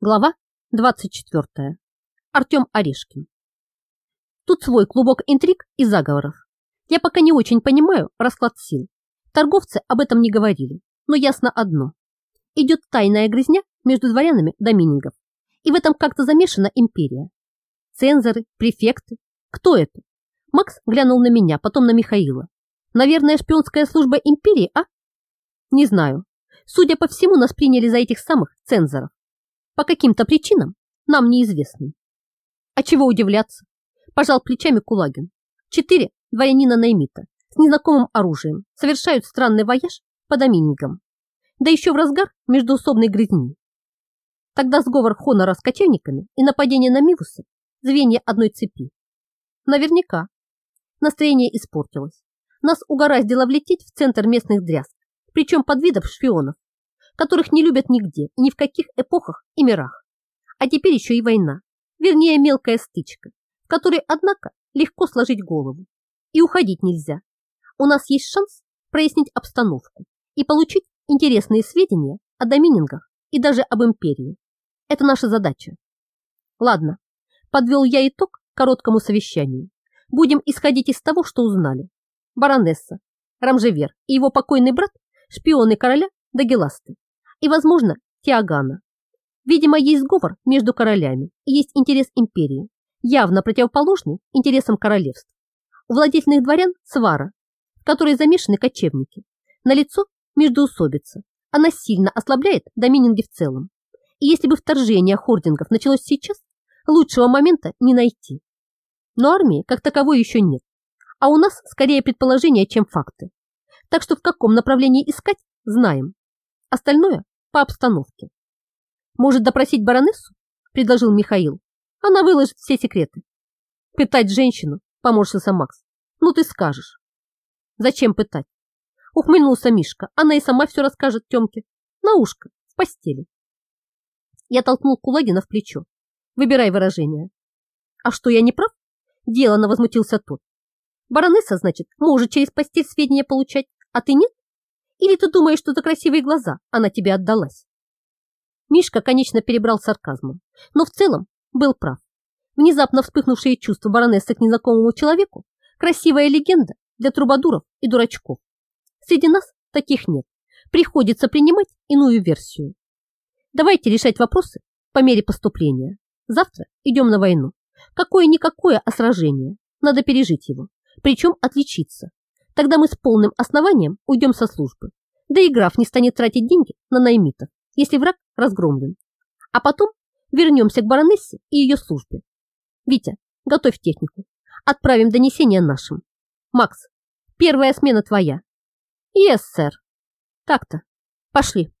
Глава 24. Артем Орешкин. Тут свой клубок интриг и заговоров. Я пока не очень понимаю расклад сил. Торговцы об этом не говорили, но ясно одно. Идет тайная грызня между дворянами доминингов. И в этом как-то замешана империя. Цензоры, префекты. Кто это? Макс глянул на меня, потом на Михаила. Наверное, шпионская служба империи, а? Не знаю. Судя по всему, нас приняли за этих самых цензоров по каким-то причинам, нам неизвестным. А чего удивляться? Пожал плечами Кулагин. Четыре дворянина Наймита с незнакомым оружием совершают странный вояж по доминингам. Да еще в разгар междуусобной грызни. Тогда сговор Хонора с кочевниками и нападение на Мивусы – звенья одной цепи. Наверняка. Настроение испортилось. Нас угораздило влететь в центр местных дрязг, причем под видом шпионов которых не любят нигде и ни в каких эпохах и мирах. А теперь еще и война, вернее мелкая стычка, в которой, однако, легко сложить голову. И уходить нельзя. У нас есть шанс прояснить обстановку и получить интересные сведения о доминингах и даже об империи. Это наша задача. Ладно, подвел я итог короткому совещанию. Будем исходить из того, что узнали. Баронесса, Рамжевер и его покойный брат – шпионы короля Дагеласты и, возможно, Тиагана. Видимо, есть сговор между королями и есть интерес империи, явно противоположный интересам королевств. У владетельных дворян свара, в которой замешаны кочевники. Налицо междоусобица. Она сильно ослабляет домининги в целом. И если бы вторжение хордингов началось сейчас, лучшего момента не найти. Но армии как таковой еще нет. А у нас скорее предположения, чем факты. Так что в каком направлении искать, знаем. Остальное по обстановке. Может допросить баронессу? Предложил Михаил. Она выложит все секреты. Пытать женщину, поморщился Макс. Ну ты скажешь. Зачем пытать? Ухмыльнулся Мишка. Она и сама все расскажет Темке. На ушко, в постели. Я толкнул Кулагина в плечо. Выбирай выражение. А что, я не прав? Делано возмутился тот. Баронесса, значит, может через постель сведения получать, а ты нет? Или ты думаешь, что за красивые глаза она тебе отдалась? Мишка, конечно, перебрал сарказмом, но в целом был прав. Внезапно вспыхнувшие чувства баронессы к незнакомому человеку – красивая легенда для трубадуров и дурачков. Среди нас таких нет. Приходится принимать иную версию. Давайте решать вопросы по мере поступления. Завтра идем на войну. Какое-никакое, а сражение. Надо пережить его. Причем отличиться. Тогда мы с полным основанием уйдем со службы. Да и граф не станет тратить деньги на наймитов, если враг разгромлен. А потом вернемся к баронессе и ее службе. Витя, готовь технику. Отправим донесение нашим. Макс, первая смена твоя. Yes, сэр. Так-то. Пошли.